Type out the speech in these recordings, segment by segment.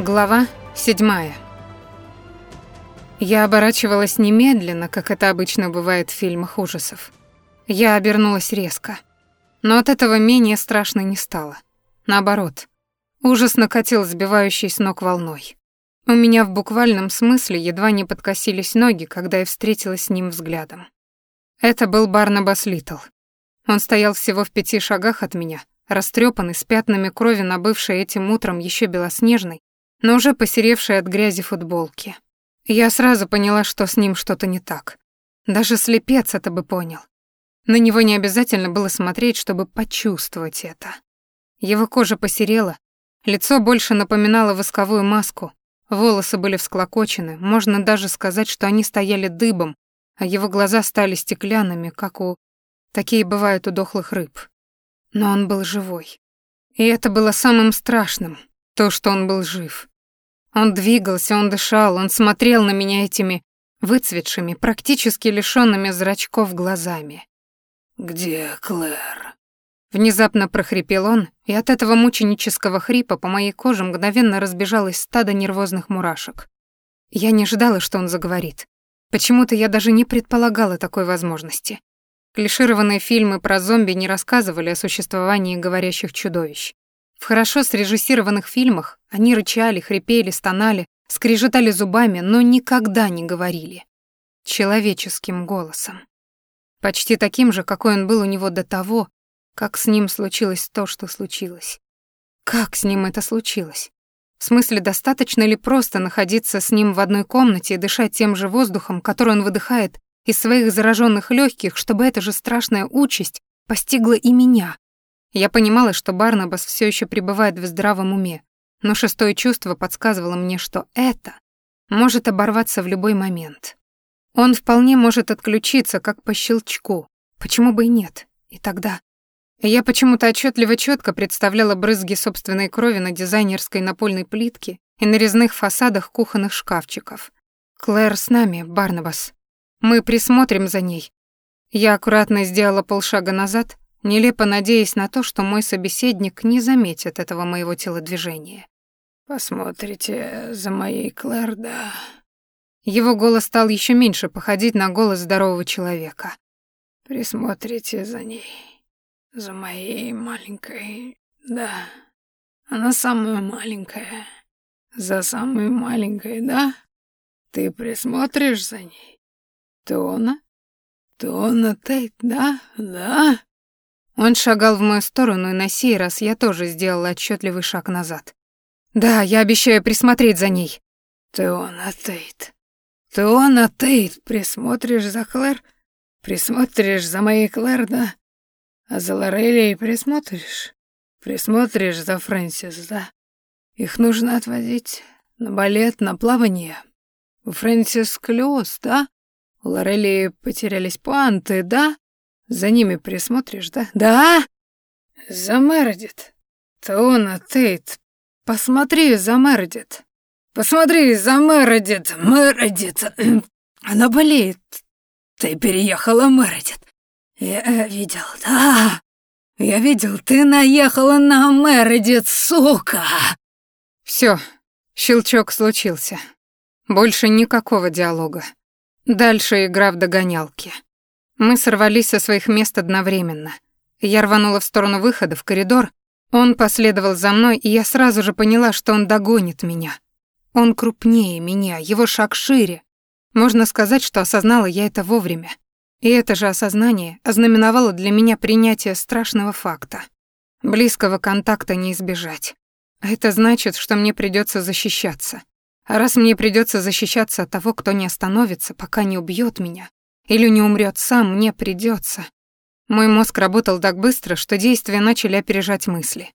Глава седьмая. Я оборачивалась немедленно, как это обычно бывает в фильмах ужасов. Я обернулась резко. Но от этого менее страшно не стало. Наоборот, ужас накатил сбивающий с ног волной. У меня в буквальном смысле едва не подкосились ноги, когда я встретилась с ним взглядом. Это был Барнабас Литл. Он стоял всего в пяти шагах от меня, растрепанный, с пятнами крови на бывшей этим утром еще белоснежной, но уже посеревшей от грязи футболки. Я сразу поняла, что с ним что-то не так. Даже слепец это бы понял. На него не обязательно было смотреть, чтобы почувствовать это. Его кожа посерела, лицо больше напоминало восковую маску, волосы были всклокочены, можно даже сказать, что они стояли дыбом, а его глаза стали стеклянными, как у... Такие бывают у дохлых рыб. Но он был живой. И это было самым страшным, то, что он был жив. Он двигался, он дышал, он смотрел на меня этими выцветшими, практически лишёнными зрачков глазами. «Где Клэр?» Внезапно прохрипел он, и от этого мученического хрипа по моей коже мгновенно разбежалось стадо нервозных мурашек. Я не ожидала, что он заговорит. Почему-то я даже не предполагала такой возможности. Клишированные фильмы про зомби не рассказывали о существовании говорящих чудовищ. В хорошо срежиссированных фильмах они рычали, хрипели, стонали, скрежетали зубами, но никогда не говорили. Человеческим голосом. Почти таким же, какой он был у него до того, как с ним случилось то, что случилось. Как с ним это случилось? В смысле, достаточно ли просто находиться с ним в одной комнате и дышать тем же воздухом, который он выдыхает из своих зараженных легких, чтобы эта же страшная участь постигла и меня, я понимала, что Барнабас все еще пребывает в здравом уме, но шестое чувство подсказывало мне, что это может оборваться в любой момент. Он вполне может отключиться, как по щелчку. Почему бы и нет? И тогда... Я почему-то отчетливо четко представляла брызги собственной крови на дизайнерской напольной плитке и на резных фасадах кухонных шкафчиков. «Клэр с нами, Барнабас. Мы присмотрим за ней». Я аккуратно сделала полшага назад, нелепо надеясь на то, что мой собеседник не заметит этого моего телодвижения. «Посмотрите за моей Клэр, да?» Его голос стал еще меньше походить на голос здорового человека. «Присмотрите за ней, за моей маленькой, да. Она самая маленькая, за самой маленькой, да? Ты присмотришь за ней? Тона? Тона Тейт, да? Да?» Он шагал в мою сторону, и на сей раз я тоже сделала отчетливый шаг назад. «Да, я обещаю присмотреть за ней». «Теона Тейт, Теона Тейт, присмотришь за Клэр? Присмотришь за моей Клэр, да? А за Лорелией присмотришь? Присмотришь за Фрэнсис, да? Их нужно отводить на балет, на плавание. У Фрэнсис клёс, да? У Лорелии потерялись панты, да? За ними присмотришь, да? Да! За Мередит. Тона Тейт. Посмотри за Мередит. Посмотри за Мередит. Мередит. Она болеет. Ты переехала, Мередит. Я видел, да. Я видел, ты наехала на Мередит, сука. Все, щелчок случился. Больше никакого диалога. Дальше игра в догонялки. Мы сорвались со своих мест одновременно. Я рванула в сторону выхода, в коридор. Он последовал за мной, и я сразу же поняла, что он догонит меня. Он крупнее меня, его шаг шире. Можно сказать, что осознала я это вовремя. И это же осознание ознаменовало для меня принятие страшного факта. Близкого контакта не избежать. Это значит, что мне придется защищаться. А раз мне придется защищаться от того, кто не остановится, пока не убьет меня, или не умрет сам, мне придется. Мой мозг работал так быстро, что действия начали опережать мысли.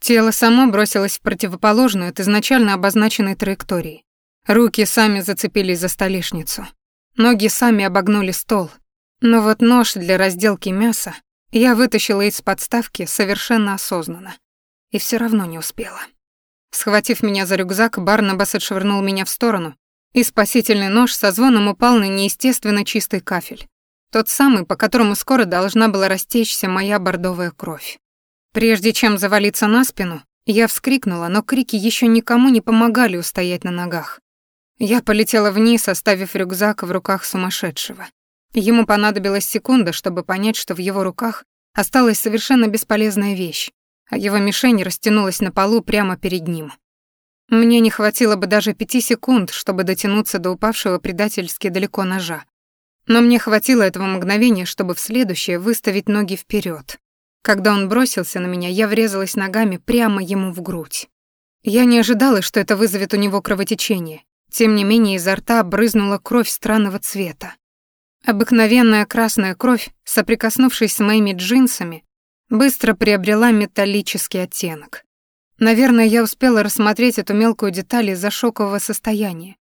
Тело само бросилось в противоположную от изначально обозначенной траектории. Руки сами зацепились за столешницу. Ноги сами обогнули стол. Но вот нож для разделки мяса я вытащила из подставки совершенно осознанно. И все равно не успела. Схватив меня за рюкзак, Барнабас отшвырнул меня в сторону, и спасительный нож со звоном упал на неестественно чистый кафель. Тот самый, по которому скоро должна была растечься моя бордовая кровь. Прежде чем завалиться на спину, Я вскрикнула, но крики еще никому не помогали устоять на ногах. Я полетела вниз, оставив рюкзак в руках сумасшедшего. Ему понадобилась секунда, чтобы понять, что в его руках осталась совершенно бесполезная вещь, а его мишень растянулась на полу прямо перед ним. Мне не хватило бы даже пяти секунд, чтобы дотянуться до упавшего предательски далеко ножа. Но мне хватило этого мгновения, чтобы в следующее выставить ноги вперед. Когда он бросился на меня, я врезалась ногами прямо ему в грудь. Я не ожидала, что это вызовет у него кровотечение. Тем не менее, изо рта брызнула кровь странного цвета. Обыкновенная красная кровь, соприкоснувшись с моими джинсами, быстро приобрела металлический оттенок. Наверное, я успела рассмотреть эту мелкую деталь из-за шокового состояния.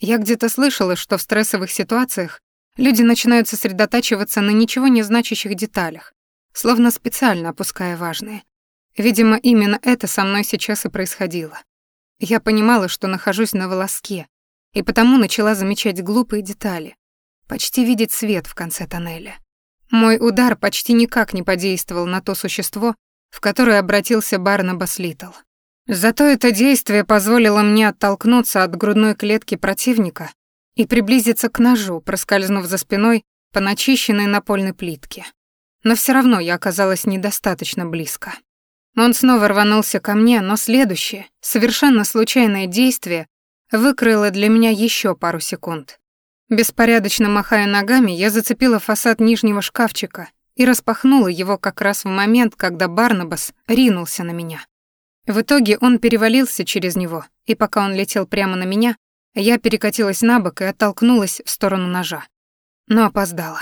Я где-то слышала, что в стрессовых ситуациях люди начинают сосредотачиваться на ничего не значащих деталях, словно специально опуская важные. Видимо, именно это со мной сейчас и происходило. Я понимала, что нахожусь на волоске, и потому начала замечать глупые детали, почти видеть свет в конце тоннеля. Мой удар почти никак не подействовал на то существо, в которое обратился Барнабас Литл. Зато это действие позволило мне оттолкнуться от грудной клетки противника и приблизиться к ножу, проскользнув за спиной по начищенной напольной плитке. Но все равно я оказалась недостаточно близко. Он снова рванулся ко мне, но следующее, совершенно случайное действие выкроило для меня еще пару секунд. Беспорядочно махая ногами, я зацепила фасад нижнего шкафчика и распахнула его как раз в момент, когда Барнабас ринулся на меня. В итоге он перевалился через него, и пока он летел прямо на меня, я перекатилась на бок и оттолкнулась в сторону ножа. Но опоздала.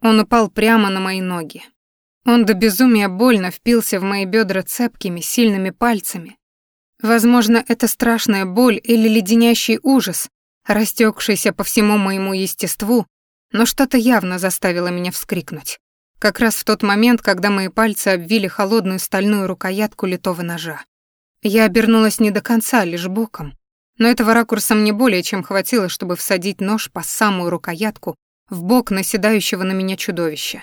Он упал прямо на мои ноги. Он до безумия больно впился в мои бедра цепкими, сильными пальцами. Возможно, это страшная боль или леденящий ужас, растекшийся по всему моему естеству, но что-то явно заставило меня вскрикнуть. Как раз в тот момент, когда мои пальцы обвили холодную стальную рукоятку литого ножа. Я обернулась не до конца, лишь боком, но этого ракурса мне более чем хватило, чтобы всадить нож по самую рукоятку в бок наседающего на меня чудовища.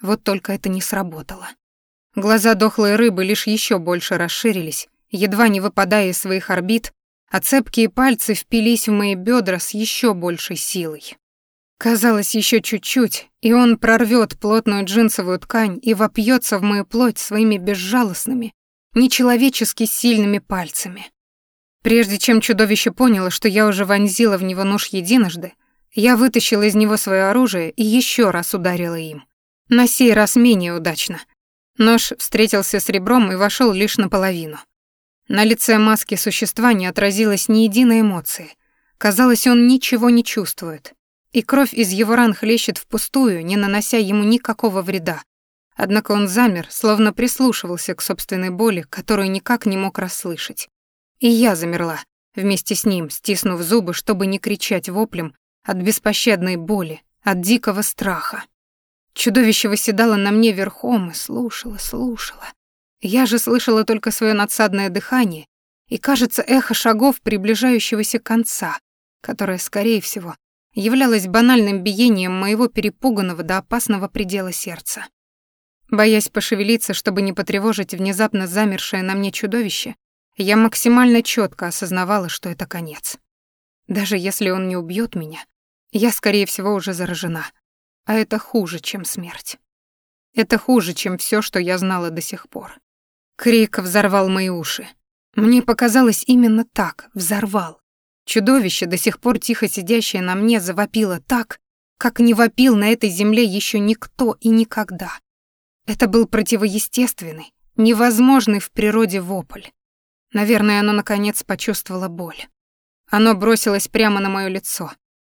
Вот только это не сработало. Глаза дохлой рыбы лишь еще больше расширились, едва не выпадая из своих орбит, а цепкие пальцы впились в мои бедра с еще большей силой. Казалось, еще чуть-чуть, и он прорвет плотную джинсовую ткань и вопьется в мою плоть своими безжалостными, нечеловечески сильными пальцами. Прежде чем чудовище поняло, что я уже вонзила в него нож единожды, я вытащила из него свое оружие и еще раз ударила им. На сей раз менее удачно. Нож встретился с ребром и вошел лишь наполовину. На лице маски существа не отразилось ни единой эмоции. Казалось, он ничего не чувствует. И кровь из его ран хлещет впустую, не нанося ему никакого вреда. Однако он замер, словно прислушивался к собственной боли, которую никак не мог расслышать. И я замерла, вместе с ним, стиснув зубы, чтобы не кричать воплем от беспощадной боли, от дикого страха. Чудовище восседало на мне верхом и слушало, слушало. Я же слышала только свое надсадное дыхание и, кажется, эхо шагов приближающегося конца, которое, скорее всего, являлось банальным биением моего перепуганного до опасного предела сердца. Боясь пошевелиться, чтобы не потревожить внезапно замершее на мне чудовище, я максимально четко осознавала, что это конец. Даже если он не убьет меня, я, скорее всего, уже заражена. А это хуже, чем смерть. Это хуже, чем все, что я знала до сих пор. Крик взорвал мои уши. Мне показалось именно так, взорвал. Чудовище, до сих пор тихо сидящее на мне, завопило так, как не вопил на этой земле еще никто и никогда. Это был противоестественный, невозможный в природе вопль. Наверное, оно наконец почувствовало боль. Оно бросилось прямо на моё лицо.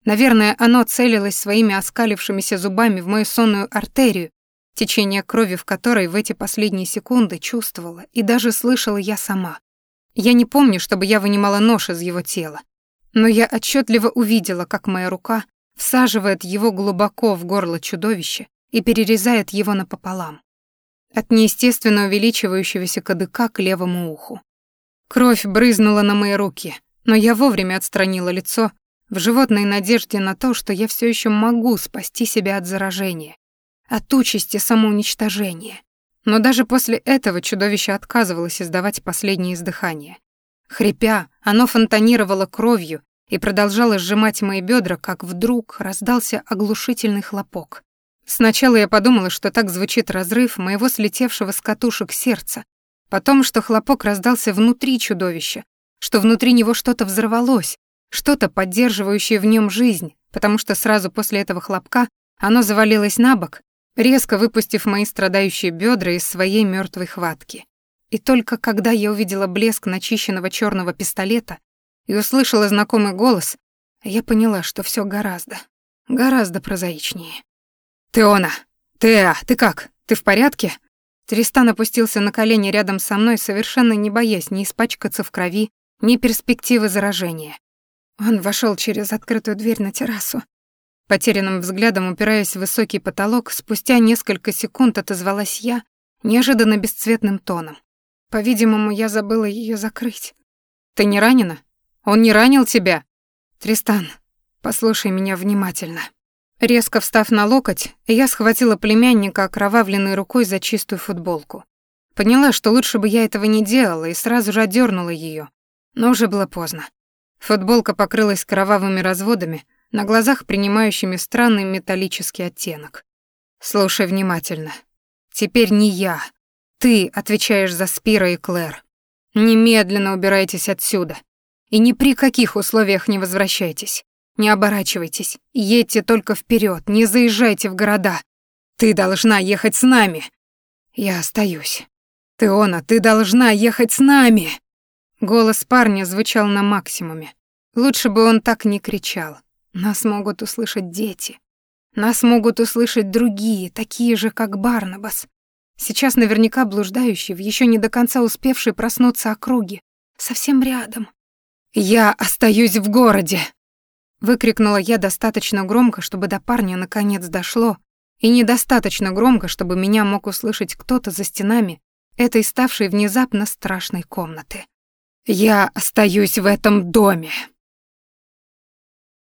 Наверное, оно целилось своими оскалившимися зубами в мою сонную артерию, течение крови в которой в эти последние секунды чувствовала и даже слышала я сама. Я не помню, чтобы я вынимала нож из его тела, но я отчетливо увидела, как моя рука всаживает его глубоко в горло чудовища и перерезает его напополам. От неестественно увеличивающегося кадыка к левому уху. Кровь брызнула на мои руки, но я вовремя отстранила лицо в животной надежде на то, что я все еще могу спасти себя от заражения, от участи самоуничтожения. Но даже после этого чудовище отказывалось издавать последние издыхания. Хрипя, оно фонтанировало кровью и продолжало сжимать мои бедра, как вдруг раздался оглушительный хлопок. Сначала я подумала, что так звучит разрыв моего слетевшего с катушек сердца, потом, что хлопок раздался внутри чудовища, что внутри него что-то взорвалось, что-то, поддерживающее в нем жизнь, потому что сразу после этого хлопка оно завалилось на бок, резко выпустив мои страдающие бедра из своей мертвой хватки. И только когда я увидела блеск начищенного черного пистолета и услышала знакомый голос, я поняла, что все гораздо, гораздо прозаичнее. «Теона! Теа, ты как? Ты в порядке?» Тристан опустился на колени рядом со мной, совершенно не боясь ни испачкаться в крови, ни перспективы заражения. Он вошел через открытую дверь на террасу. Потерянным взглядом, упираясь в высокий потолок, спустя несколько секунд отозвалась я неожиданно бесцветным тоном. По-видимому, я забыла ее закрыть. «Ты не ранена? Он не ранил тебя?» «Тристан, послушай меня внимательно». Резко встав на локоть, я схватила племянника окровавленной рукой за чистую футболку. Поняла, что лучше бы я этого не делала, и сразу же отдернула ее, но уже было поздно. Футболка покрылась кровавыми разводами, на глазах принимающими странный металлический оттенок. «Слушай внимательно. Теперь не я. Ты отвечаешь за Спира и Клэр. Немедленно убирайтесь отсюда. И ни при каких условиях не возвращайтесь. Не оборачивайтесь, едьте только вперед, не заезжайте в города. Ты должна ехать с нами. Я остаюсь. Теона, ты должна ехать с нами. Голос парня звучал на максимуме. Лучше бы он так не кричал. Нас могут услышать дети. Нас могут услышать другие, такие же, как Барнабас. Сейчас наверняка блуждающий, в ещё не до конца успевший проснуться округе, совсем рядом. «Я остаюсь в городе!» Выкрикнула я достаточно громко, чтобы до парня наконец дошло, и недостаточно громко, чтобы меня мог услышать кто-то за стенами этой ставшей внезапно страшной комнаты. «Я остаюсь в этом доме!»